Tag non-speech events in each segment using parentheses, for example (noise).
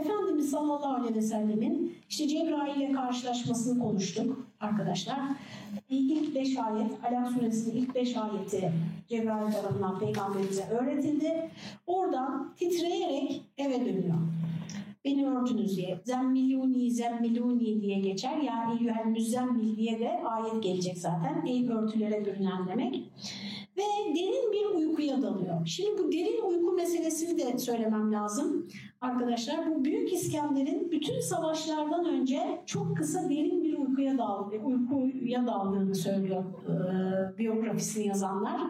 Efendimiz sallallahu aleyhi ve sellemin işte Cebrail ile karşılaşmasını konuştuk arkadaşlar. İlk beş ayet, Alak suresinin ilk beş ayeti Cebrail tarafından peygamberimize öğretildi. Oradan titreyerek eve dönüyor. Beni örtünüz diye. Zemmiluni, zemmiluni diye geçer. Ya eyyühel müzzemmil diye de ayet gelecek zaten. Ey örtülere bürünen demek ve derin bir uykuya dalıyor. Şimdi bu derin uyku meselesini de söylemem lazım. Arkadaşlar bu Büyük İskender'in bütün savaşlardan önce çok kısa derin bir uykuya, dal, uykuya daldığını söylüyor e, biyografisini yazanlar.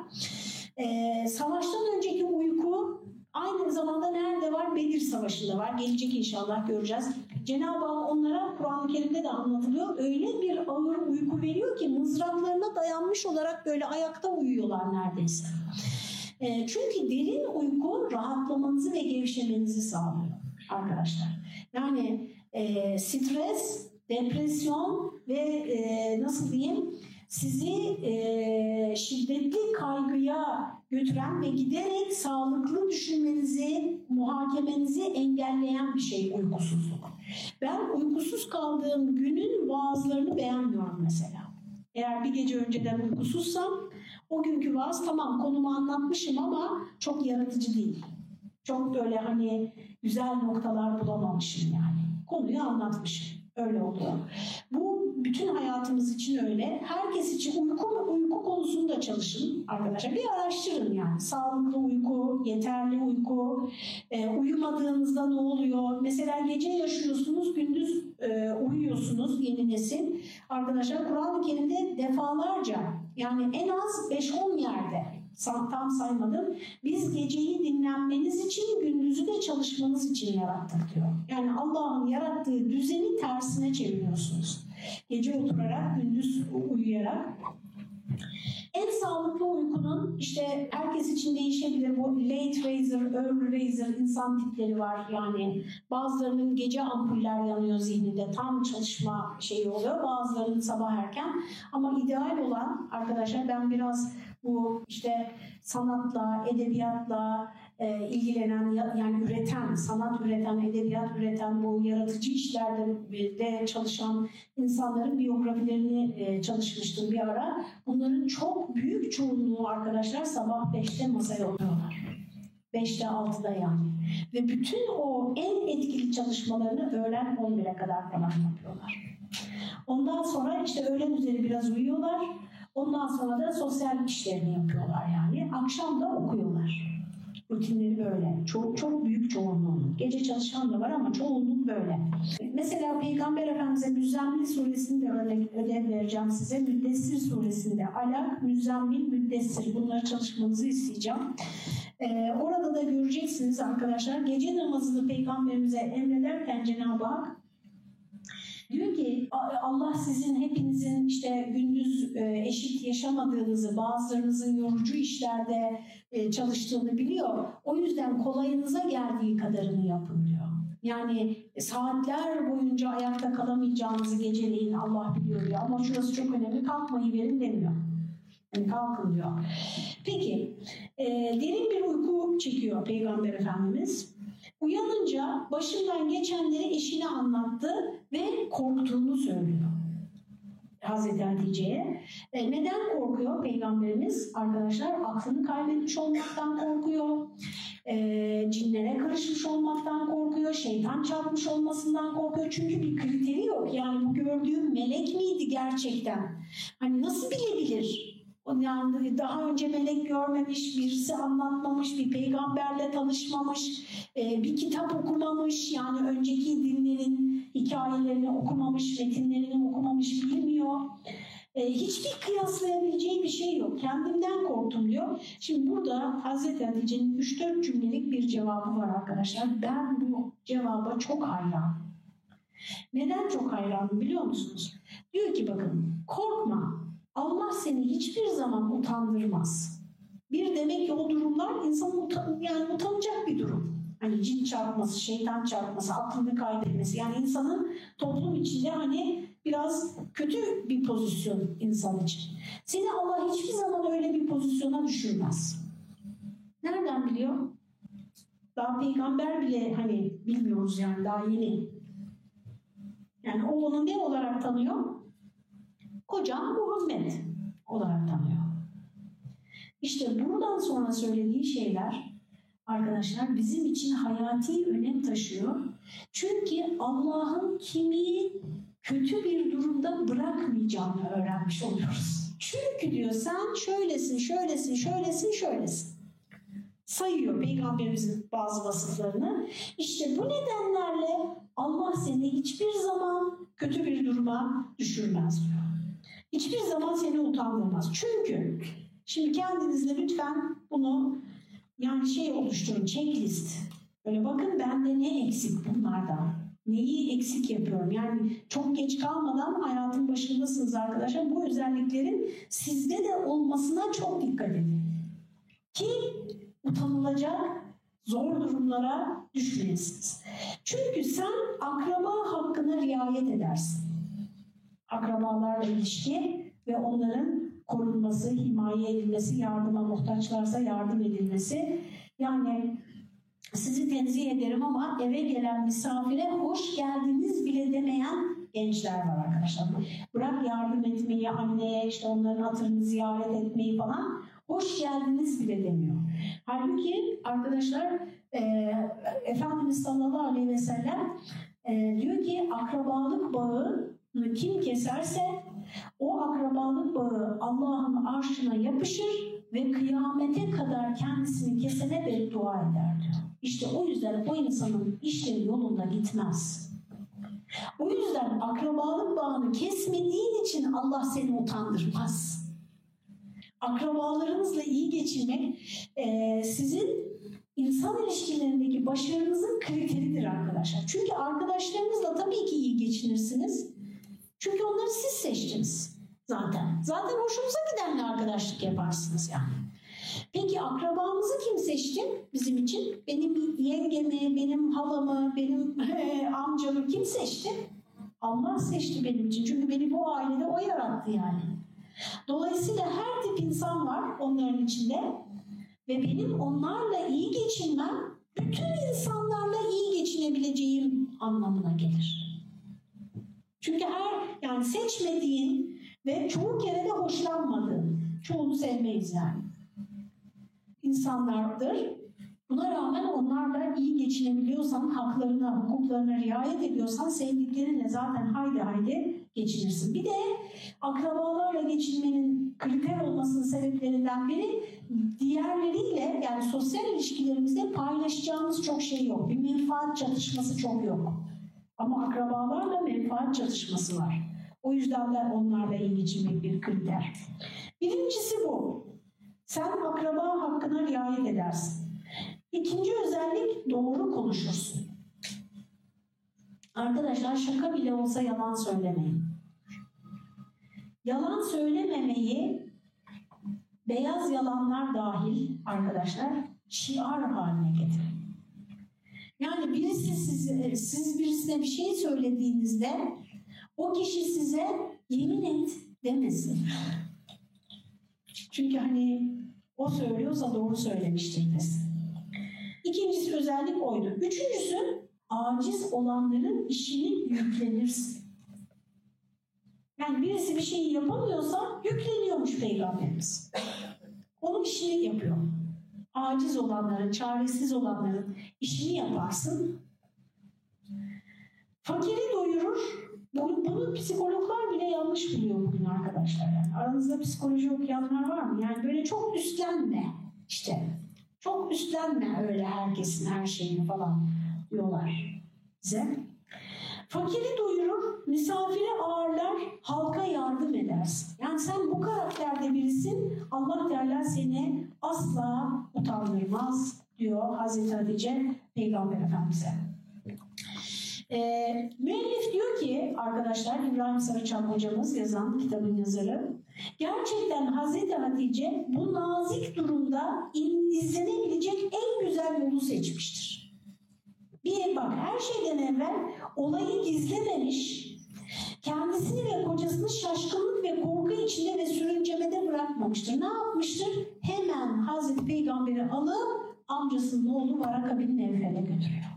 E, savaştan önceki uyku Aynı zamanda nerede var? Bedir Savaşı'nda var. Gelecek inşallah göreceğiz. Cenab-ı Hak onlara Kur'an-ı Kerim'de de anlatılıyor. Öyle bir ağır uyku veriyor ki mızraklarına dayanmış olarak böyle ayakta uyuyorlar neredeyse. E, çünkü derin uyku rahatlamanızı ve gevşemenizi sağlıyor arkadaşlar. Yani e, stres, depresyon ve e, nasıl diyeyim sizi e, götüren ve giderek sağlıklı düşünmenizi, muhakemenizi engelleyen bir şey uykusuzluk. Ben uykusuz kaldığım günün vaazlarını beğenmiyorum mesela. Eğer bir gece önceden uykusuzsam o günkü vaaz tamam konumu anlatmışım ama çok yaratıcı değil. Çok böyle hani güzel noktalar bulamamışım yani. Konuyu anlatmışım. Öyle oluyor. Bu bütün hayatımız için öyle. Herkes için uyku uyku konusunda çalışın arkadaşlar. Bir araştırın yani. Sağlıklı uyku, yeterli uyku, e, uyumadığınızda ne oluyor? Mesela gece yaşıyorsunuz, gündüz e, uyuyorsunuz yeni nesil. Arkadaşlar Kur'an-ı Kerim'de defalarca yani en az 5-10 yerde tam saymadım. Biz geceyi dinlenmeniz için, gündüzü de çalışmanız için yarattık diyor. Yani Allah'ın yarattığı düzeni tersine çeviriyorsunuz. Gece oturarak, gündüz uyuyarak. En sağlıklı uykunun işte herkes için değişebilir. Bu late riser, early riser insan tipleri var. Yani bazılarının gece ampuller yanıyor zihninde. Tam çalışma şeyi oluyor. Bazılarının sabah erken. Ama ideal olan arkadaşlar ben biraz bu işte sanatla, edebiyatla e, ilgilenen yani üreten, sanat üreten, edebiyat üreten bu yaratıcı işlerde de çalışan insanların biyografilerini e, çalışmıştım bir ara. Bunların çok büyük çoğunluğu arkadaşlar sabah 5'te masaya oturuyorlar. 5'te 6'da yani. Ve bütün o en etkili çalışmalarını öğlen 11'e kadar falan yapıyorlar. Ondan sonra işte öğlen üzeri biraz uyuyorlar. Ondan sonra da sosyal işlerini yapıyorlar yani. Akşam da okuyorlar. Rutinleri böyle. Çok çok büyük çoğunluğun. Gece çalışan da var ama çoğunluk böyle. Mesela Peygamber Efendimiz'e Müzzemmil suresinde örnek ödev vereceğim size. Müddessir suresinde Alak, Müzzemmil, Müddessir. Bunları çalışmanızı isteyeceğim. Ee, orada da göreceksiniz arkadaşlar. Gece namazını Peygamberimize emrederken Cenab-ı Hak Diyor ki Allah sizin hepinizin işte gündüz e, eşit yaşamadığınızı, bazılarınızın yorucu işlerde e, çalıştığını biliyor. O yüzden kolayınıza geldiği kadarını yapın diyor. Yani saatler boyunca ayakta kalamayacağınızı geceleyin Allah biliyor diyor. Ama şurası çok önemli kalkmayı verin demiyor. Yani kalkın diyor. Peki e, derin bir uyku çekiyor Peygamber Efendimiz. Uyanınca başından geçenleri eşine anlattı ve korktuğunu söylüyor. Hazreti Hatice'ye. E, neden korkuyor Peygamberimiz? Arkadaşlar aklını kaybetmiş olmaktan korkuyor. E, cinlere karışmış olmaktan korkuyor. Şeytan çarpmış olmasından korkuyor. Çünkü bir kriteri yok. Yani bu gördüğüm melek miydi gerçekten? Hani nasıl bilebilir? Yani daha önce melek görmemiş, birisi anlatmamış, bir peygamberle tanışmamış, e, bir kitap okumamış, yani önceki dinlerin hikayelerini okumamış, metinlerini okumamış, bilmiyor. E, hiçbir kıyaslayabileceği bir şey yok. Kendimden korktum diyor. Şimdi burada Hazreti Hatice'nin 3-4 cümlelik bir cevabı var arkadaşlar. Ben bu cevaba çok hayranım. Neden çok hayranım biliyor musunuz? Diyor ki bakın korkma Allah seni hiçbir zaman utandırmaz. Bir demek ki o durumlar insanın utan, yani utanacak bir durum. Hani cin çarpması, şeytan çarpması, aklını kaybetmesi. Yani insanın toplum içinde hani biraz kötü bir pozisyon insan için. Seni Allah hiçbir zaman öyle bir pozisyona düşürmez. Nereden biliyor? Daha peygamber bile hani bilmiyor tanıyoruz yani daha yeni. Yani o onu ne olarak tanıyor? Kocam Muhammed olarak tanıyor. İşte buradan sonra söylediği şeyler arkadaşlar bizim için hayati önem taşıyor. Çünkü Allah'ın kimi kötü bir durumda bırakmayacağını öğrenmiş oluyoruz. Çünkü diyor sen şöylesin, şöylesin, şöylesin, şöylesin. Sayıyor Peygamberimizin bazı vasıflarını. İşte bu nedenlerle Allah seni hiçbir zaman kötü bir duruma düşürmez diyor. Hiçbir zaman seni utandırmaz. Çünkü şimdi kendinizle lütfen bunu yani şey oluşturun, checklist. Böyle bakın bende ne eksik bunlardan. Neyi eksik yapıyorum? Yani çok geç kalmadan hayatın başındasınız arkadaşlar. Bu özelliklerin sizde de olmasına çok dikkat edin. Ki utanılacak zor durumlara düşmeyesiniz. Çünkü sen akraba hakkına riayet edersin. Akrabalarla ilişki ve onların korunması, himaye edilmesi, yardıma muhtaçlarsa yardım edilmesi. Yani sizi tenzih ederim ama eve gelen misafire hoş geldiniz bile demeyen gençler var arkadaşlar. Bırak yardım etmeyi, anneye işte onların hatırını ziyaret etmeyi falan hoş geldiniz bile demiyor. Halbuki arkadaşlar e, Efendimiz sallallahu aleyhi ve sellem e, diyor ki akrabalık bağı kim keserse o akrabalık bağı Allah'ın arşına yapışır ve kıyamete kadar kendisini kesene beddua eder diyor. İşte o yüzden o insanın işleri yolunda gitmez. O yüzden akrabalık bağını kesmediğin için Allah seni utandırmaz. Akrabalarınızla iyi geçirmek e, sizin insan ilişkilerindeki başarınızın kriteridir arkadaşlar. Çünkü arkadaşlarınızla tabii ki iyi geçinirsiniz. Çünkü onları siz seçtiniz zaten. Zaten hoşunuza gidenle arkadaşlık yaparsınız yani. Peki akrabamızı kim seçti bizim için? Benim yengemi, benim halamı, benim e, amcamı kim seçti? Allah seçti benim için. Çünkü beni bu ailede o yarattı yani. Dolayısıyla her tip insan var onların içinde. Ve benim onlarla iyi geçinmem bütün insanlarla iyi geçinebileceğim anlamına gelir. Çünkü her yani seçmediğin ve çoğu kere de hoşlanmadığın, çoğunu sevmeyiz yani insanlardır. Buna rağmen onlarla iyi geçinebiliyorsan, haklarına, hukuklarına riayet ediyorsan sevdiklerinle zaten haydi haydi geçinirsin. Bir de akrabalarla geçinmenin kriter olmasının sebeplerinden biri diğerleriyle yani sosyal ilişkilerimizde paylaşacağımız çok şey yok. Bir menfaat çatışması çok yok. Ama akrabalarla menfaat çatışması var. O yüzden de onlarla iyi geçinmek bir kriter. Birincisi bu. Sen akraba hakkına riayet edersin. İkinci özellik doğru konuşursun. Arkadaşlar şaka bile olsa yalan söylemeyin. Yalan söylememeyi beyaz yalanlar dahil arkadaşlar şiar haline getirin. Yani birisi size, siz birisine bir şey söylediğinizde o kişi size yemin et demesin. Çünkü hani o söylüyorsa doğru söylemiştir desin. İkincisi özellik oydu. Üçüncüsü aciz olanların işini yüklenirsin. Yani birisi bir şeyi yapamıyorsa yükleniyormuş peygamberimiz. Onun işini yapıyor. Aciz olanların, çaresiz olanların işini yaparsın. Fakiri doyurur, bunu, bunu psikologlar bile yanlış buluyor bugün arkadaşlar. Yani aranızda psikoloji okuyanlar var mı? Yani böyle çok üstlenme işte. Çok üstlenme öyle herkesin her şeyini falan diyorlar bize. Fakiri doyurur, misafire ağırlar, halka yardım edersin. Yani sen bu karakterde birisin, Allah Teala seni asla utandırmaz diyor Hazreti Hatice Peygamber Efendimiz'e. E, müellif diyor ki arkadaşlar İbrahim Sarıçam hocamız yazan kitabın yazarı gerçekten Hazreti Hatice bu nazik durumda izlenebilecek en güzel yolu seçmiştir. Bir bak her şeyden evvel olayı gizlememiş, kendisini ve kocasını şaşkınlık ve korku içinde ve sürüncemede bırakmamıştır. Ne yapmıştır? Hemen Hazreti Peygamber'i alıp amcasının oğlu Varaka bin Nevfel'e götürüyor.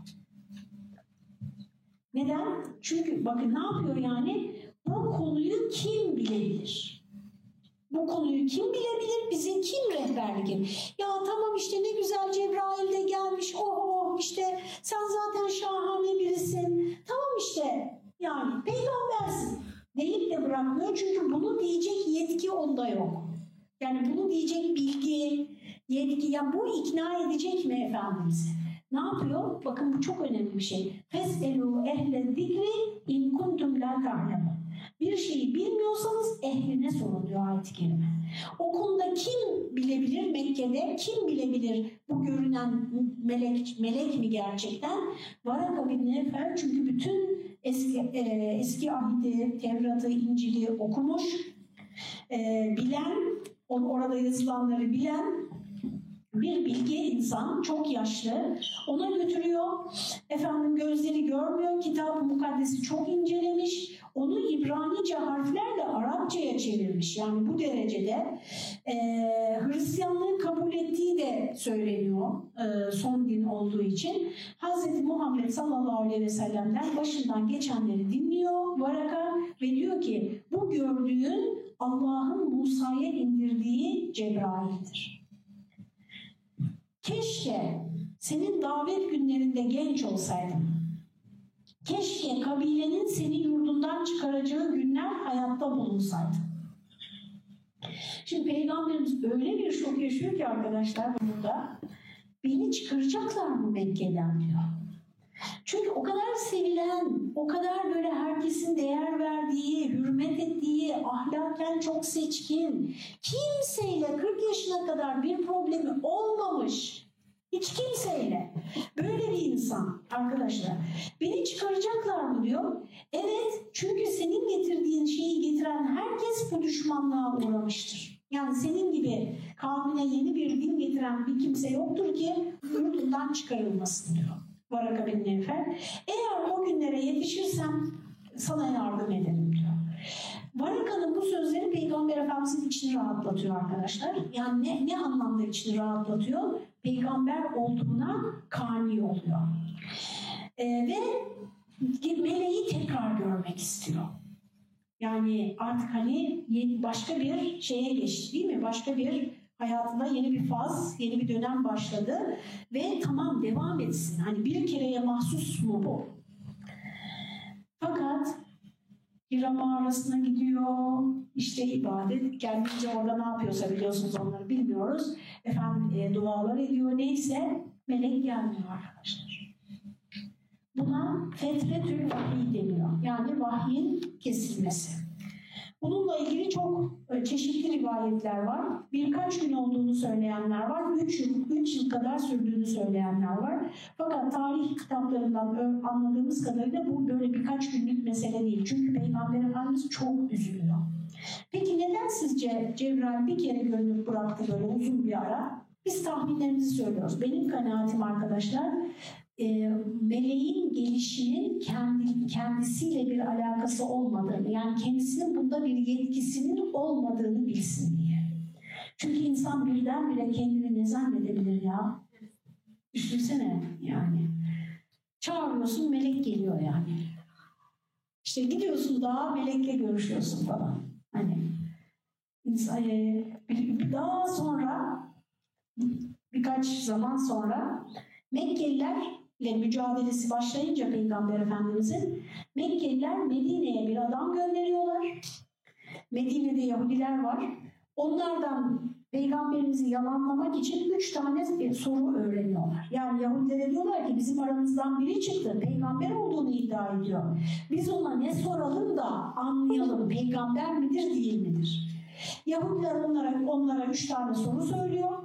Neden? Çünkü bakın ne yapıyor yani? Bu konuyu kim bilebilir? Bu konuyu kim bilebilir? Bize kim rehberlik? Ya tamam işte ne güzel Cebrail işte sen zaten şahane birisin. Tamam işte yani peygambersin deyip de bırakmıyor. Çünkü bunu diyecek yetki onda yok. Yani bunu diyecek bilgi, yetki, ya bu ikna edecek mi Efendimiz'i? Ne yapıyor? Bakın bu çok önemli bir şey. Feselu ehle zikri in kuntum la ta'lemun. Bir şeyi bilmiyorsanız ehline sorun diyor ayet-i kerime. O konuda kim bilebilir Mekke'de? Kim bilebilir bu görünen melek melek mi gerçekten? Varaka bin Nefer çünkü bütün eski e, eski ahidi, Tevrat'ı, İncil'i okumuş, e, bilen, orada yazılanları bilen bir bilgi insan çok yaşlı ona götürüyor efendim gözleri görmüyor kitab-ı mukaddesi çok incelemiş onu İbranice harflerle Arapçaya çevirmiş yani bu derecede e, Hristiyanlığı kabul ettiği de söyleniyor e, son din olduğu için Hz. Muhammed sallallahu aleyhi ve sellem'den başından geçenleri dinliyor Varaka ve diyor ki bu gördüğün Allah'ın Musa'ya indirdiği Cebrail'dir. Keşke senin davet günlerinde genç olsaydın. Keşke kabilenin seni yurdundan çıkaracağı günler hayatta bulunsaydın. Şimdi Peygamberimiz öyle bir şok yaşıyor ki arkadaşlar burada. Beni çıkaracaklar mı Mekke'den diyor. Çünkü o kadar sevilen, o kadar böyle herkesin değer verdiği, hürmet ettiği, ahlaken çok seçkin, kimseyle 40 yaşına kadar bir problemi olmamış, hiç kimseyle. Böyle bir insan arkadaşlar. Beni çıkaracaklar mı diyor. Evet çünkü senin getirdiğin şeyi getiren herkes bu düşmanlığa uğramıştır. Yani senin gibi kavmine yeni bir din getiren bir kimse yoktur ki yurdundan çıkarılmasın diyor. Varaka bin Nevfel. Eğer o günlere yetişirsem sana yardım ederim diyor. Varaka'nın bu sözleri Peygamber Efendimiz'in içini rahatlatıyor arkadaşlar. Yani ne, ne anlamda içini rahatlatıyor? Peygamber olduğuna kani oluyor. Ee, ve meleği tekrar görmek istiyor. Yani artık hani başka bir şeye geçti değil mi? Başka bir hayatında yeni bir faz, yeni bir dönem başladı ve tamam devam etsin. Hani bir kereye mahsus mu bu? Fakat Hira mağarasına gidiyor, işte ibadet, kendince orada ne yapıyorsa biliyorsunuz onları bilmiyoruz. Efendim e, dualar ediyor neyse melek gelmiyor arkadaşlar. Buna fetretül vahiy deniyor. Yani vahyin kesilmesi. Bununla ilgili çok e, çeşitli rivayetler var. Birkaç gün olduğunu söyleyenler var. Üç yıl, üç yıl kadar sürdüğünü söyleyenler var. Fakat tarih kitaplarından anladığımız kadarıyla bu böyle birkaç günlük mesele değil. Çünkü Peygamber Efendimiz çok üzülüyor. Peki neden sizce Cebrail bir kere görünüp bıraktı böyle uzun bir ara? Biz tahminlerimizi söylüyoruz. Benim kanaatim arkadaşlar e, meleğin gelişinin kendi, kendisiyle bir alakası olmadığını yani kendisinin bunda bir yetkisinin olmadığını bilsin diye. Çünkü insan birdenbire kendini ne zannedebilir ya? Düşünsene yani. Çağırıyorsun melek geliyor yani. İşte gidiyorsun daha melekle görüşüyorsun falan. Hani daha sonra birkaç zaman sonra Mekkeliler ile mücadelesi başlayınca Peygamber Efendimizin Mekkeliler Medine'ye bir adam gönderiyorlar. Medine'de Yahudiler var. Onlardan Peygamberimizi yalanlamak için üç tane soru öğreniyorlar. Yani Yahudilere diyorlar ki bizim aramızdan biri çıktı. Peygamber olduğunu iddia ediyor. Biz ona ne soralım da anlayalım. Peygamber midir değil midir? Yahudiler onlara, onlara üç tane soru söylüyor.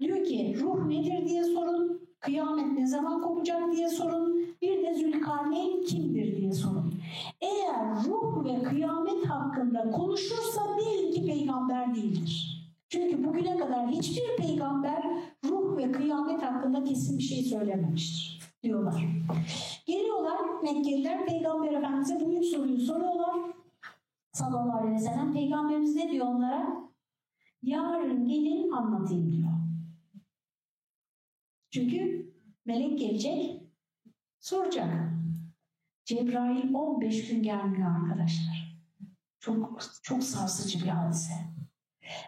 Diyor ki ruh nedir diye sorun. Kıyamet ne zaman kopacak diye sorun. Bir de Zülkarneyn kimdir diye sorun. Eğer ruh ve kıyamet hakkında konuşursa bilin ki peygamber değildir. Çünkü bugüne kadar hiçbir peygamber ruh ve kıyamet hakkında kesin bir şey söylememiştir diyorlar. Geliyorlar Mekkeliler Peygamber Efendimiz'e bu üç soruyu soruyorlar. Sallallahu aleyhi ve sellem Peygamberimiz ne diyor onlara? Yarın gelin anlatayım diyor. Çünkü melek gelecek, soracak. Cebrail 15 gün gelmiyor arkadaşlar. Çok çok sarsıcı bir hadise.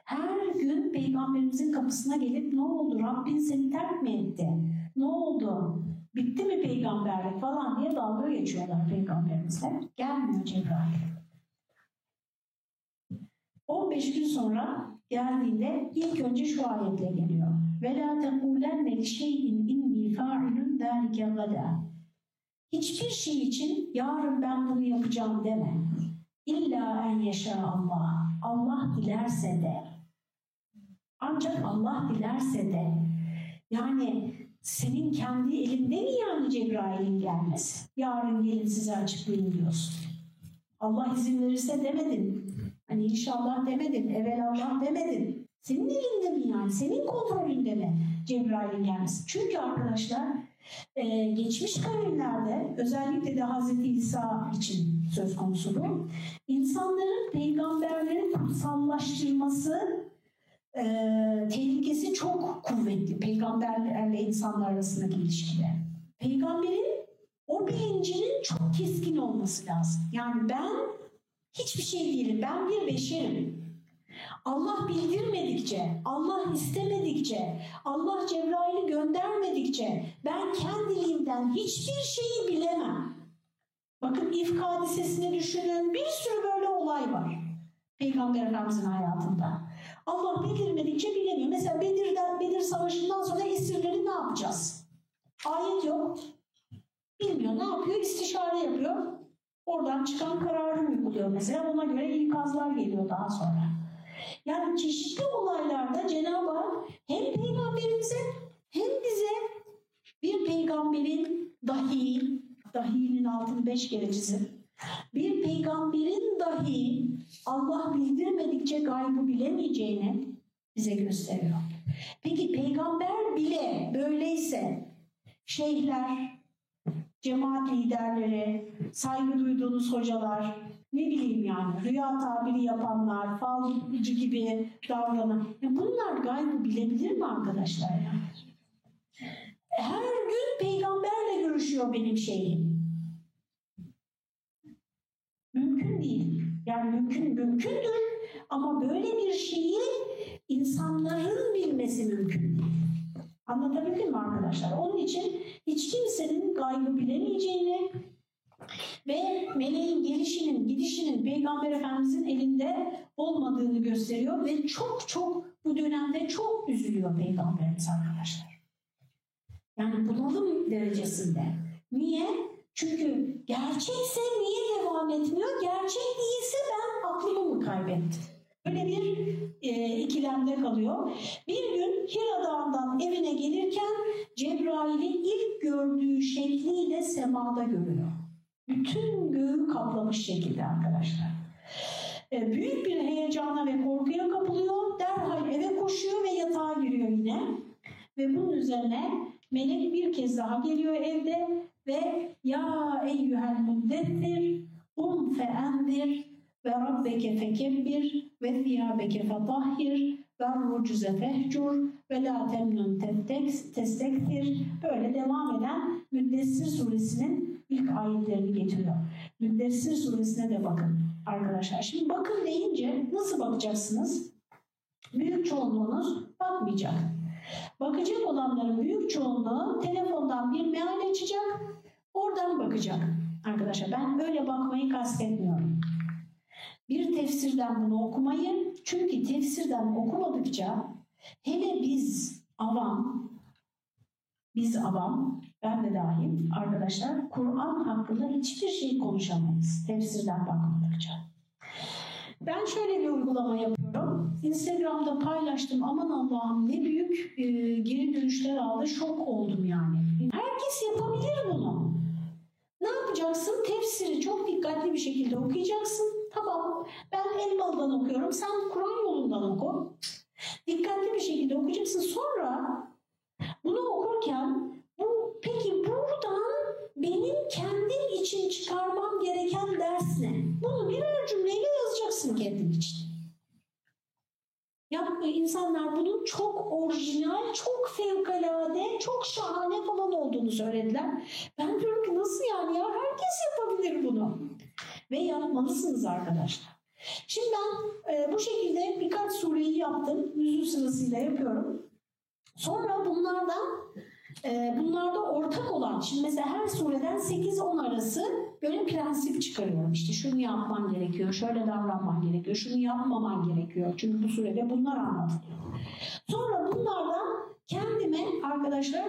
Her gün peygamberimizin kapısına gelip ne oldu Rabbin seni terk mi etti? Ne oldu? Bitti mi peygamberlik falan diye dalga geçiyorlar peygamberimizle. Gelmiyor Cebrail. 15 gün sonra geldiğinde ilk önce şu ayetle geliyor. Ve la tekulenne li şeyin inni fa'ilun zâlike gada. Hiçbir şey için yarın ben bunu yapacağım deme. İlla en yaşa Allah. Allah dilerse de. Ancak Allah dilerse de. Yani senin kendi elinde mi yani Cebrail'in gelmesi? Yarın gelin size açıklayayım diyorsun. Allah izin verirse demedin. Hani inşallah demedin, evelallah demedin. Senin elinde mi yani? Senin kontrolünde mi Cebrail'in gelmesi? Çünkü arkadaşlar e, geçmiş kavimlerde özellikle de Hazreti İsa için söz konusu bu. İnsanların peygamberleri kutsallaştırması e, tehlikesi çok kuvvetli peygamberlerle insanlar arasındaki ilişkide. Peygamberin o bilincinin çok keskin olması lazım. Yani ben hiçbir şey değilim. Ben bir beşerim. Allah bildirmedikçe, Allah istemedikçe, Allah Cebrail'i göndermedikçe ben kendiliğimden hiçbir şeyi bilemem. Bakın ifk hadisesini düşünün. Bir sürü böyle olay var. Peygamber Efendimizin hayatında. Allah bildirmedikçe bilemiyor. Mesela Bedir'den, Bedir Savaşı'ndan sonra esirleri ne yapacağız? Ayet yok. Bilmiyor. Ne yapıyor? İstişare yapıyor. Oradan çıkan kararı uyguluyor mesela. Ona göre ikazlar geliyor daha sonra. Yani çeşitli olaylarda Cenab-ı Hak hem peygamberimize hem bize bir peygamberin dahi, dahinin altını beş kere. Bir peygamberin dahi Allah bildirmedikçe gaybı bilemeyeceğini bize gösteriyor. Peki peygamber bile böyleyse şeyhler, cemaat liderleri, saygı duyduğunuz hocalar, ne bileyim yani rüya tabiri yapanlar, falcı gibi davranan. Ya bunlar gaybı bilebilir mi arkadaşlar ya? Her gün peygamberle görüşüyor benim şeyim. Mümkün değil. Yani mümkün mümkündür ama böyle bir şeyi insanların bilmesi mümkün değil. Anlatabildim mi arkadaşlar? Onun için hiç kimsenin gaybı bilemeyeceğini ve meleğin gelişinin, gidişinin Peygamber Efendimizin elinde olmadığını gösteriyor ve çok çok bu dönemde çok üzülüyor Peygamberimiz arkadaşlar. Yani bunalım derecesinde. Niye? Çünkü gerçekse niye devam etmiyor? Gerçek değilse ben aklımı mı kaybettim? Böyle bir e, ikilemde kalıyor. Bir gün Hira Dağı'ndan evine gelirken Cebrail'i ilk gördüğü şekliyle semada görüyor. Bütün göğü kaplamış şekilde arkadaşlar. E, büyük bir heyecana ve korkuya kapılıyor. Derhal eve koşuyor ve yatağa giriyor yine. Ve bunun üzerine melek bir kez daha geliyor evde ve ya eyyühel muddettir um fe endir ve rabbeke fekebbir ve thiyabeke fetahhir ve rucuze fehcur ve la temnun testektir. Böyle devam eden Müddessir suresinin ilk ayetlerini getiriyor. Müddessir suresine de bakın arkadaşlar. Şimdi bakın deyince nasıl bakacaksınız? Büyük çoğunluğunuz bakmayacak. Bakacak olanların büyük çoğunluğu telefondan bir meal açacak, oradan bakacak. Arkadaşlar ben öyle bakmayı kastetmiyorum. Bir tefsirden bunu okumayı, çünkü tefsirden okumadıkça hele biz avam, biz avam, ben de dahil arkadaşlar Kur'an hakkında hiçbir şey konuşamayız tefsirden bakmadıkça. Ben şöyle bir uygulama yapıyorum. Instagram'da paylaştım. Aman Allah'ım ne büyük e, geri dönüşler aldı. Şok oldum yani. Herkes yapabilir bunu. Ne yapacaksın? Tefsiri çok dikkatli bir şekilde okuyacaksın. Tamam ben Elmalı'dan okuyorum. Sen Kur'an yolundan oku. Dikkatli bir şekilde okuyacaksın. Sonra bunu okurken bu peki buradan benim kendim için çıkarmam gereken ders ne? Bunu birer cümleyle yazacaksın kendin için. Ya insanlar bunun çok orijinal, çok fevkalade, çok şahane falan olduğunu söylediler. Ben diyorum ki nasıl yani ya herkes yapabilir Ve yapmalısınız arkadaşlar. Şimdi ben e, bu şekilde birkaç sureyi yaptım. Nüzul sırasıyla yapıyorum. Sonra bunlardan e, bunlarda ortak olan, şimdi mesela her sureden 8-10 arası böyle prensip çıkarıyorum. İşte şunu yapman gerekiyor, şöyle davranman gerekiyor, şunu yapmaman gerekiyor. Çünkü bu surede bunlar anlatılıyor. Sonra bunlardan kendime arkadaşlar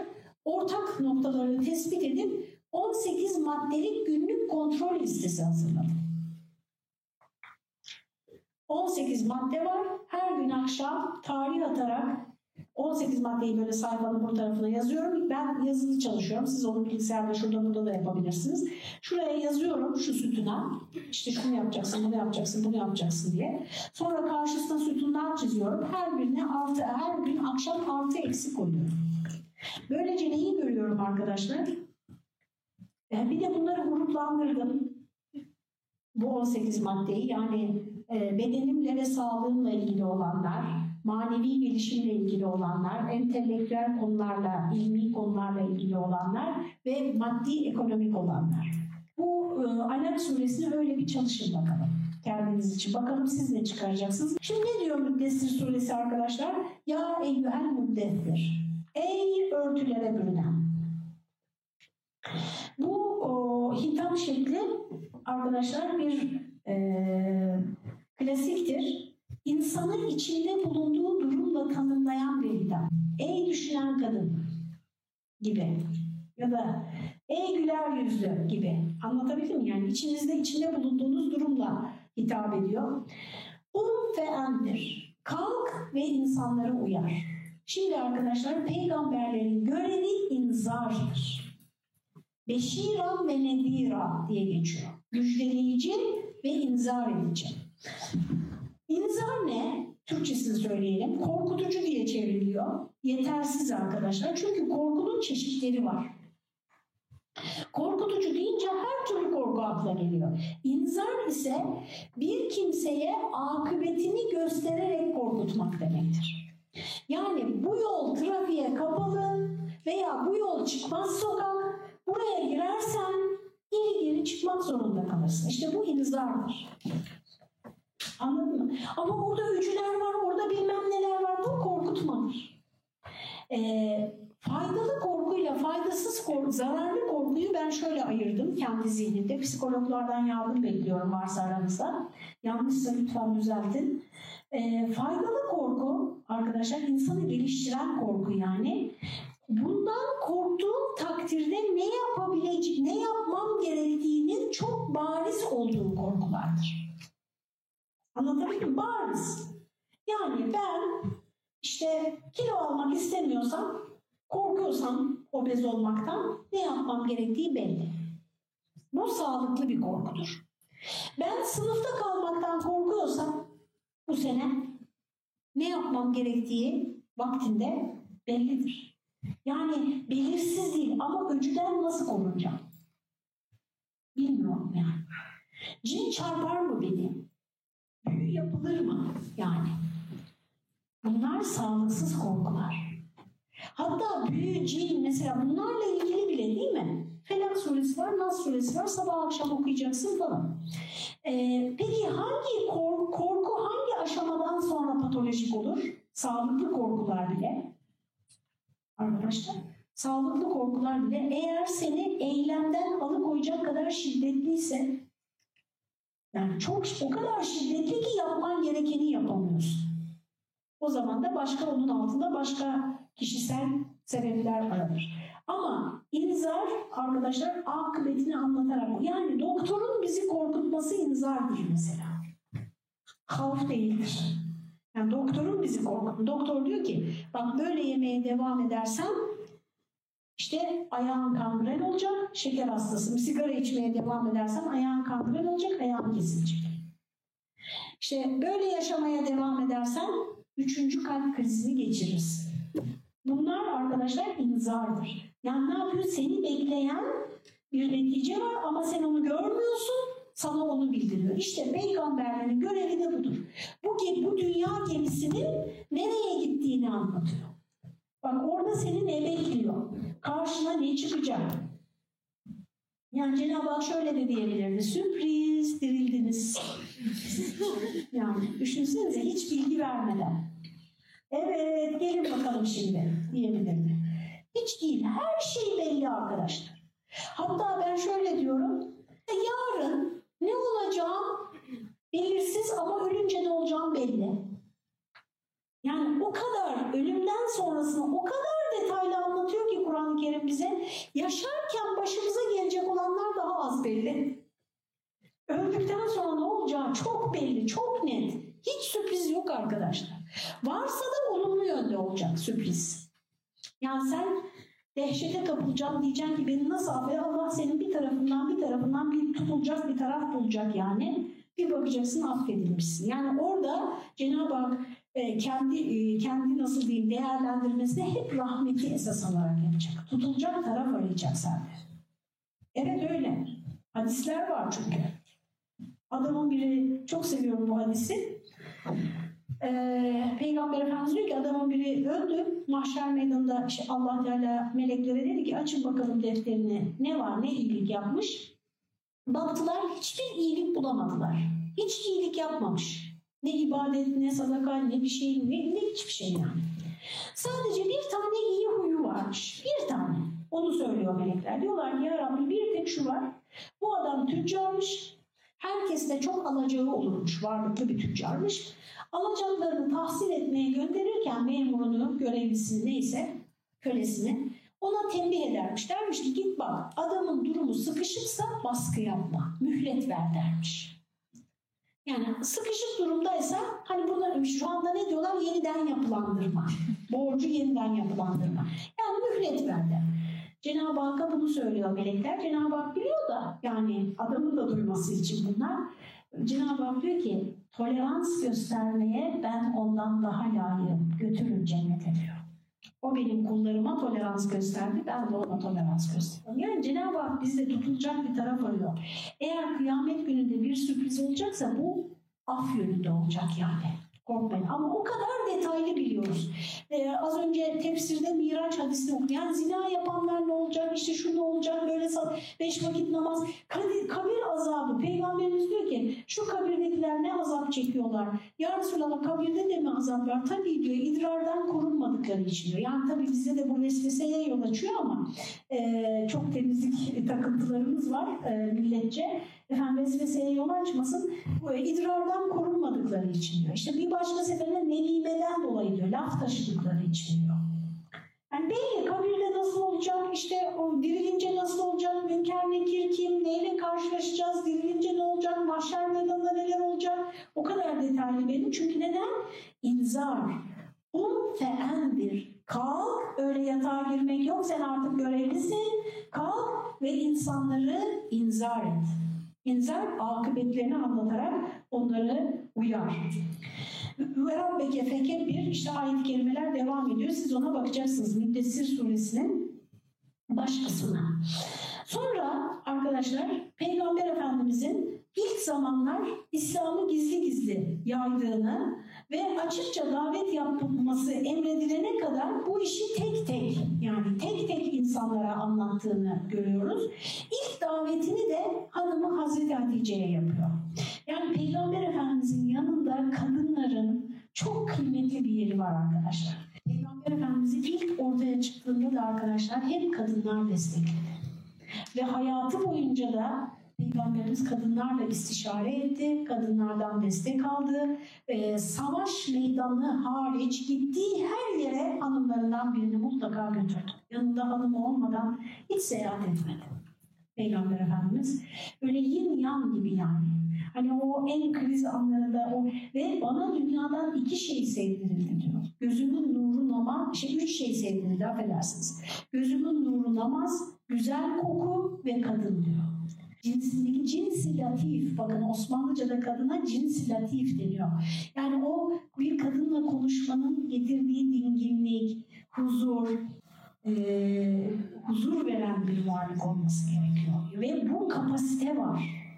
ortak noktalarını tespit edip 18 maddelik günlük kontrol listesi hazırladım. 18 madde var. Her gün akşam tarih atarak 18 maddeyi böyle sayfanın bu tarafına yazıyorum. Ben yazılı çalışıyorum. Siz onu bilgisayarda şurada burada da yapabilirsiniz. Şuraya yazıyorum şu sütuna. İşte şunu yapacaksın, bunu yapacaksın, bunu yapacaksın diye. Sonra karşısına sütunlar çiziyorum. Her birine artı, her gün akşam artı eksi koyuyorum. Böylece neyi görüyorum arkadaşlar? Yani bir de bunları gruplandırdım. Bu 18 maddeyi yani e, bedenimle ve sağlığımla ilgili olanlar, manevi gelişimle ilgili olanlar, entelektüel konularla, ilmi konularla ilgili olanlar ve maddi ekonomik olanlar. Bu e, Alak suresini öyle bir çalışın bakalım kendiniz için. Bakalım siz ne çıkaracaksınız. Şimdi ne diyor Müddessir suresi arkadaşlar? Ya eyyühel müddessir. Ey örtülere bürünen. Bu o, hitap şekli arkadaşlar bir e, klasiktir. İnsanın içinde bulunduğu durumla tanımlayan bir hitap. Ey düşünen kadın gibi ya da ey güler yüzlü gibi anlatabildim mi? Yani içinizde içinde bulunduğunuz durumla hitap ediyor. Um ve endir. Kalk ve insanları uyar. Şimdi arkadaşlar peygamberlerin görevi inzardır. Beşiran ve nedira diye geçiyor. Müjdeleyici ve inzar edici. İnzar ne? Türkçesini söyleyelim. Korkutucu diye çevriliyor. Yetersiz arkadaşlar. Çünkü korkunun çeşitleri var. Korkutucu deyince her türlü korku akla geliyor. İnzar ise bir kimseye akıbetini göstererek korkutmak demektir. Yani bu yol trafiğe kapalı veya bu yol çıkmaz sokak, buraya girersen geri geri çıkmak zorunda kalırsın. İşte bu inzardır. Anladın mı? Ama orada öcüler var, orada bilmem neler var. Bu korkutmadır. Ee, faydalı korkuyla faydasız korku, zararlı korkuyu ben şöyle ayırdım kendi zihnimde. Psikologlardan yardım bekliyorum varsa aranızda. Yanlışsa lütfen düzeltin. Ee, faydalı korku arkadaşlar insanı geliştiren korku yani. Bundan korktuğum takdirde ne yapabilecek, ne yapmam gerektiğinin çok bariz olduğu korkulardır. Anlatabildim mi? Bariz. Yani ben işte kilo almak istemiyorsam, korkuyorsam obez olmaktan ne yapmam gerektiği belli. Bu sağlıklı bir korkudur. Ben sınıfta kalmaktan korkuyorsam bu sene ne yapmam gerektiği vaktinde bellidir. Yani belirsiz değil ama öcüden nasıl korunacağım? Bilmiyorum yani. Cin çarpar mı beni? Büyü yapılır mı? Yani. Bunlar sağlıksız korkular. Hatta büyü, cin mesela bunlarla ilgili bile değil mi? Felak suresi var, Nas suresi var, sabah akşam okuyacaksın falan. Ee, peki hangi korku, korku hangi aşamadan sonra patolojik olur? Sağlıklı korkular bile. Arkadaşlar, sağlıklı korkular bile eğer seni eylemden alıkoyacak kadar şiddetliyse yani çok o kadar şiddetli ki yapman gerekeni yapamıyorsun. O zaman da başka onun altında başka kişisel sebepler aranır. Ama inzar arkadaşlar akıbetini anlatarak yani doktorun bizi korkutması inzardır mesela. Havf değildir. Yani doktorun bizi korkutması. Doktor diyor ki bak böyle yemeye devam edersen işte ayağın kangren olacak, şeker hastasın. Sigara içmeye devam edersen ayağın kangren olacak, ayağın kesilecek. İşte böyle yaşamaya devam edersen üçüncü kalp krizini geçirirsin. Bunlar arkadaşlar inzardır. Yani ne yapıyor? Seni bekleyen bir netice var ama sen onu görmüyorsun, sana onu bildiriyor. İşte peygamberlerin görevi de budur. Bu, bu dünya gemisinin nereye gittiğini anlatıyor. Bak orada seni ne bekliyor? Karşına ne çıkacak? Yani Cenab-ı Hak şöyle de diyebilirdi. Sürpriz dirildiniz. yani düşünsenize hiç bilgi vermeden. Evet gelin bakalım şimdi diyebilirdi. Hiç değil. Her şey belli arkadaşlar. Hatta ben şöyle diyorum. E, yarın ne olacağım belirsiz ama ölünce ne olacağım belli. Yani o kadar ölümden sonrasını o kadar detaylı anlatıyor ki Kur'an-ı Kerim bize. Yaşarken başımıza gelecek olanlar daha az belli. Öldükten sonra ne olacağı çok belli, çok net. Hiç sürpriz yok arkadaşlar. Varsa da olumlu yönde olacak sürpriz. Yani sen dehşete kapılacağım diyeceksin ki beni nasıl affeder? Allah senin bir tarafından bir tarafından bir tutulacak bir taraf bulacak yani. Bir bakacaksın affedilmişsin. Yani orada Cenab-ı Hak kendi e, kendi nasıl diyeyim değerlendirmesine hep rahmeti esas alarak yapacak. Tutulacak taraf arayacak sende. Evet öyle. Hadisler var çünkü. Adamın biri, çok seviyorum bu hadisi. Ee, Peygamber Efendimiz diyor ki adamın biri öldü. Mahşer meydanında işte Allah Teala meleklere dedi ki açın bakalım defterini. Ne var, ne iyilik yapmış. Baktılar hiçbir iyilik bulamadılar. Hiç iyilik yapmamış. Ne ibadet, ne sadaka, ne bir şey, ne, ne hiçbir şey yani. Sadece bir tane iyi huyu varmış. Bir tane. Onu söylüyor melekler. Diyorlar ki ya Rabbi bir tek şu var. Bu adam tüccarmış. Herkes de çok alacağı olurmuş. Varlıklı bir tüccarmış. Alacaklarını tahsil etmeye gönderirken memurunu, görevlisini neyse, kölesini ona tembih edermiş. Dermiş ki git bak adamın durumu sıkışıksa baskı yapma. Mühlet ver dermiş. Yani sıkışık durumdaysa hani burada şu anda ne diyorlar? Yeniden yapılandırma. (laughs) Borcu yeniden yapılandırma. Yani mühlet ver der. Cenab-ı Hakk'a bunu söylüyor melekler. Cenab-ı Hak biliyor da yani adamın da duyması için bunlar. Cenab-ı Hak diyor ki tolerans göstermeye ben ondan daha layığım. Götürün cennete diyor. O benim kullarıma tolerans gösterdi. Ben de ona tolerans gösteriyorum. Yani Cenab-ı Hak bizde tutulacak bir taraf arıyor. Eğer kıyamet gününde bir sürpriz olacaksa bu af yönünde olacak yani. Korkmayın. Ama o kadar detaylı biliyoruz. Ee, az önce tefsirde Miraç hadisini okudu. Yani zina yapanlar ne olacak, işte şu ne olacak, böyle beş vakit namaz. Kabir, azabı. Peygamberimiz diyor ki şu kabirdekiler ne azap çekiyorlar. Ya Resulallah kabirde de mi azap var? Tabii diyor idrardan korunmadıkları için diyor. Yani tabii bizde de bu vesveseye yol açıyor ama e, çok temizlik takıntılarımız var e, milletçe. Efendim vesveseye yol açmasın. Bu idrardan korunmadıkları için diyor. İşte bir başka seferinde nemimeden dolayı diyor. Laf taşıdıkları için diyor. Yani belli kabirde nasıl olacak, işte o dirilince nasıl olacak, münker nekir kim, neyle karşılaşacağız, dirilince ne olacak, mahşer meydanında neler olacak o kadar detaylı benim. Çünkü neden? İnzar. Um fe endir. Kalk, öyle yatağa girmek yok, sen artık görevlisin. Kalk ve insanları inzar et. İnzar akıbetlerini anlatarak onları uyar. Ve Rabbeke fekebbir işte ayet-i kerimeler devam ediyor. Siz ona bakacaksınız Müddessir suresinin baş kısmına. Sonra arkadaşlar Peygamber Efendimizin ilk zamanlar İslam'ı gizli gizli yaydığını ve açıkça davet yapılması emredilene kadar bu işi tek tek yani tek tek insanlara anlattığını görüyoruz. İlk davetini de hanımı Hazreti Hatice'ye yapıyor. Yani Peygamber Efendimizin yanında kadınların çok kıymetli bir yeri var arkadaşlar. Peygamber Efendimizin ilk ortaya çıktığında da arkadaşlar hep kadınlar destekledi. Ve hayatı boyunca da Peygamberimiz kadınlarla istişare etti, kadınlardan destek aldı. E, savaş meydanı hariç gittiği her yere hanımlarından birini mutlaka götürdü. Yanında hanımı olmadan hiç seyahat etmedi. Peygamber Efendimiz öyle yin yan gibi yani. Hani o en kriz anlarında o ve bana dünyadan iki şey sevdirildi diyor. Gözümün nuru namaz, şey üç şey sevdirildi affedersiniz. Gözümün nuru namaz, güzel koku ve kadın diyor cinsindeki cinsi latif, bakın Osmanlıca'da kadına cinsi latif deniyor. Yani o bir kadınla konuşmanın getirdiği dinginlik, huzur, e, huzur veren bir varlık olması gerekiyor. Ve bu kapasite var.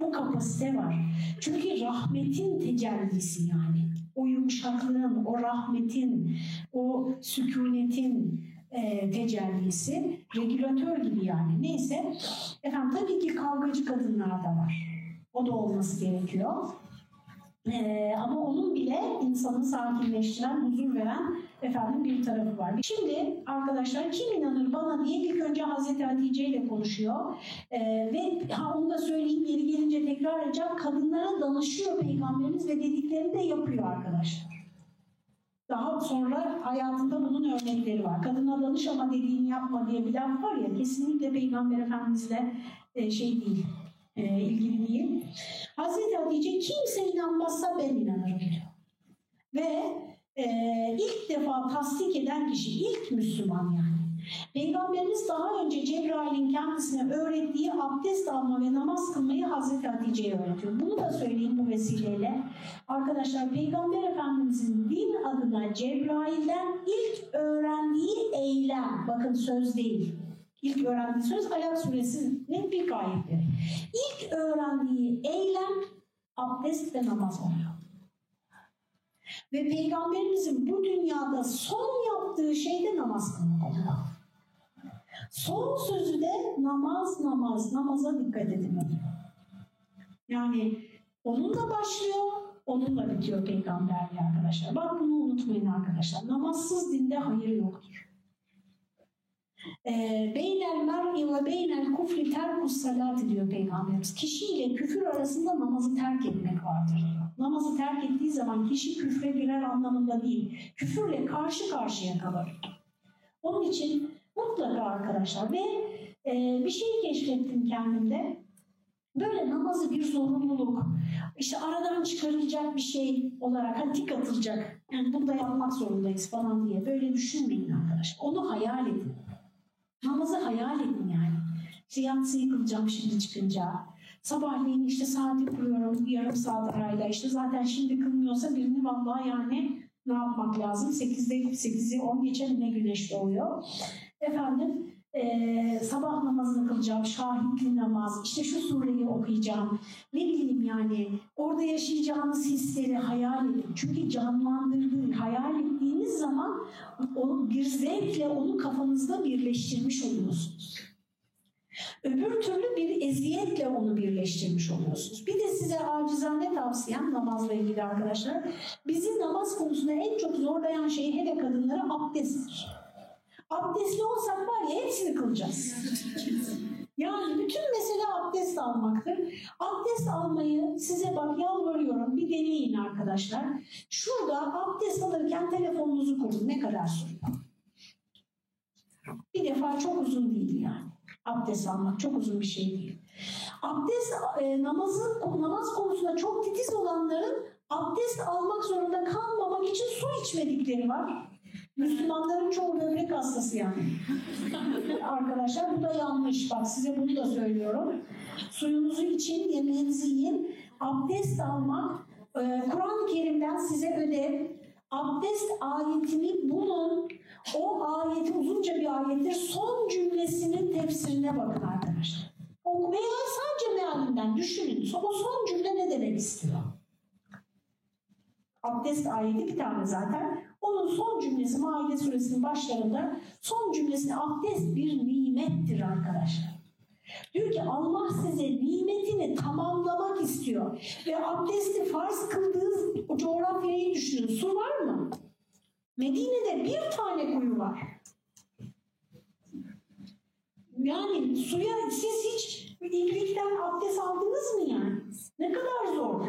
Bu kapasite var. Çünkü rahmetin tecellisi yani. O yumuşaklığın, o rahmetin, o sükunetin, e, tecellisi, regülatör gibi yani neyse. Efendim tabii ki kavgacı kadınlar da var. O da olması gerekiyor. Ee, ama onun bile insanı sakinleştiren, huzur veren efendim bir tarafı var. Şimdi arkadaşlar kim inanır bana diye ilk önce Hazreti Hatice ile konuşuyor. Ee, ve ha, onu da söyleyeyim yeri gelince tekrar edeceğim. Kadınlara danışıyor Peygamberimiz ve dediklerini de yapıyor arkadaşlar. Daha sonra hayatında bunun örnekleri var. Kadına danış ama dediğini yapma diye bir laf var ya kesinlikle Peygamber Efendimizle e, şey değil, e, ilgili değil. Hazreti Hatice kimse inanmazsa ben inanırım diyor. Ve e, ilk defa tasdik eden kişi, ilk Müslüman yani. Peygamberimiz daha önce Cebrail'in kendisine öğrettiği abdest alma ve namaz kılmayı Hazreti Hatice'ye öğretiyor. Bunu da söyleyeyim bu vesileyle. Arkadaşlar Peygamber Efendimizin din adına Cebrail'den ilk öğrendiği eylem, bakın söz değil, İlk öğrendiği söz Alak suresinin bir ayetleri. İlk öğrendiği eylem abdest ve namaz oluyor. Ve Peygamberimizin bu dünyada son yaptığı şey de namaz kılmak. Son sözü de namaz namaz, namaza dikkat edin. Yani onunla başlıyor, onunla bitiyor peygamberliği arkadaşlar. Bak bunu unutmayın arkadaşlar. Namazsız dinde hayır yoktur. Ee, beynel mer'i ve beynel kufri terkus salati diyor Peygamberimiz. Kişiyle küfür arasında namazı terk etmek vardır. Namazı terk ettiği zaman kişi küfre girer anlamında değil. Küfürle karşı karşıya kalır. Onun için mutlaka arkadaşlar ve e, bir şey keşfettim kendimde. Böyle namazı bir zorunluluk, işte aradan çıkarılacak bir şey olarak hani tik atılacak, yani bunu da yapmak zorundayız falan diye böyle düşünmeyin arkadaşlar. Onu hayal edin. Namazı hayal edin yani. İşte yatsıyı kılacağım şimdi çıkınca. Sabahleyin işte saati kuruyorum yarım saat arayla. İşte zaten şimdi kılmıyorsa birini vallahi yani ne yapmak lazım? 8'de 8'i 10 geçe ne güneş doğuyor. Efendim e, sabah namazını kılacağım, şahitli namaz, işte şu sureyi okuyacağım. Ne bileyim yani orada yaşayacağınız hisleri hayal edin. Çünkü canlandırdığı, hayal ettiğiniz zaman onu bir zevkle onu kafanızda birleştirmiş oluyorsunuz. Öbür türlü bir eziyetle onu birleştirmiş oluyorsunuz. Bir de size acizane tavsiyem namazla ilgili arkadaşlar. Bizi namaz konusunda en çok zorlayan şey hele kadınlara abdesttir. Abdestli olsak var ya hepsini kılacağız. Yani bütün mesele abdest almaktır. Abdest almayı size bak yalvarıyorum bir deneyin arkadaşlar. Şurada abdest alırken telefonunuzu kurun. Ne kadar sürüyor? Bir defa çok uzun değil yani. Abdest almak çok uzun bir şey değil. Abdest e, namazı, namaz konusunda çok titiz olanların abdest almak zorunda kalmamak için su içmedikleri var. Müslümanların çoğu böbrek hastası yani. (laughs) Arkadaşlar bu da yanlış. Bak size bunu da söylüyorum. Suyunuzu için, yemeğinizi yiyin. Abdest almak, e, Kur'an-ı Kerim'den size ödev. Abdest ayetini bulun. O ayeti uzunca bir ayettir. Son cümlesinin tefsirine bakın arkadaşlar. O veya sadece mealinden düşünün. O son cümle ne demek istiyor? Abdest ayeti bir tane zaten. Onun son cümlesi Maide suresinin başlarında son cümlesinde abdest bir nimettir arkadaşlar. Diyor ki Allah size nimetini tamamlamak istiyor. Ve abdesti farz kıldığı coğrafyayı düşünün. Su var mı? Medine'de bir tane kuyu var. Yani suya siz hiç ibrikten abdest aldınız mı yani? Ne kadar zor.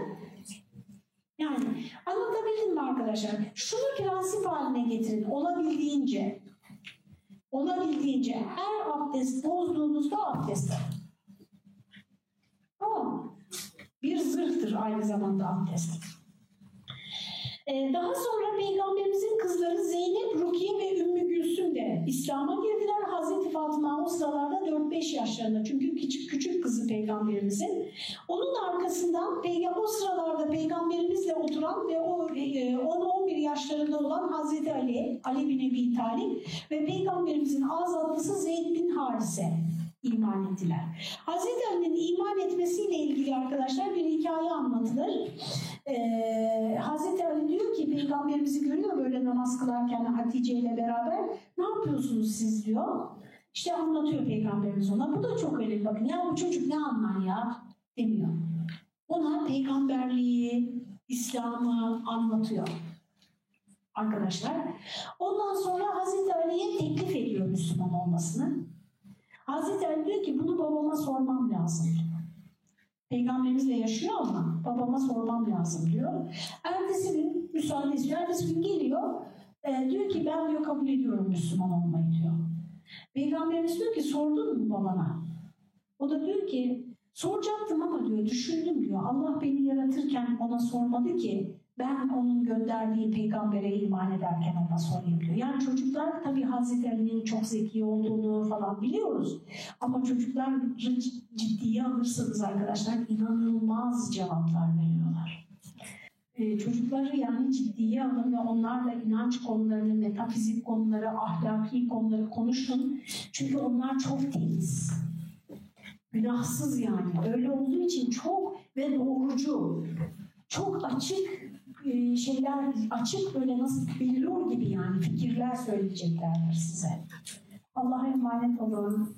Yani anlatabildim mi arkadaşlar? Şunu prensip haline getirin olabildiğince. Olabildiğince her abdest bozduğunuzda abdest alın. Tamam? Bir zırhtır aynı zamanda abdest. Ee, daha sonra Peygamberimizin kızları Zeynep, Rukiye ve Ümmü Gülsüm de İslam'a girdiler. Hazreti Fatıma o sıralarda 4-5 yaşlarında çünkü küçük, küçük kızı Peygamberimizin. Onun arkasından o sıralarda Peygamberimizle oturan ve o 10-11 e, yaşlarında olan Hazreti Ali, Ali bin Ebi Talip ve Peygamberimizin azatlısı Zeyd bin Harise iman ettiler. Hazreti Ali'nin iman etmesiyle ilgili arkadaşlar bir hikaye anlatılır. Ee, Hazreti Ali diyor ki peygamberimizi görüyor böyle namaz kılarken Hatice ile beraber ne yapıyorsunuz siz diyor. İşte anlatıyor Peygamberimiz ona. Bu da çok öyle bakın. Ya bu çocuk ne anlar ya demiyor. Ona peygamberliği, İslam'ı anlatıyor arkadaşlar. Ondan sonra Hazreti Ali'ye teklif ediyor Müslüman olmasını. Hazreti Ali diyor ki bunu babama sormam lazım. Peygamberimizle yaşıyor ama babama sormam lazım diyor. Ertesi gün müsaade istiyor. Ertesi gün geliyor. E, diyor ki ben diyor kabul ediyorum Müslüman olmayı diyor. Peygamberimiz diyor ki sordun mu babana? O da diyor ki soracaktım ama diyor düşündüm diyor. Allah beni yaratırken ona sormadı ki ben onun gönderdiği peygambere iman ederken ona sorayım diyor. Yani çocuklar tabii Hazreti Ali'nin çok zeki olduğunu falan biliyoruz. Ama çocuklar ciddiye alırsanız arkadaşlar inanılmaz cevaplar veriyorlar. Ee, çocukları yani ciddiye alın ve onlarla inanç konularını, metafizik konuları, ahlaki konuları konuşun. Çünkü onlar çok temiz. Günahsız yani. Öyle olduğu için çok ve doğrucu. Çok açık e, şeyler açık böyle nasıl billur gibi yani fikirler söyleyeceklerdir size. Allah'a emanet olun.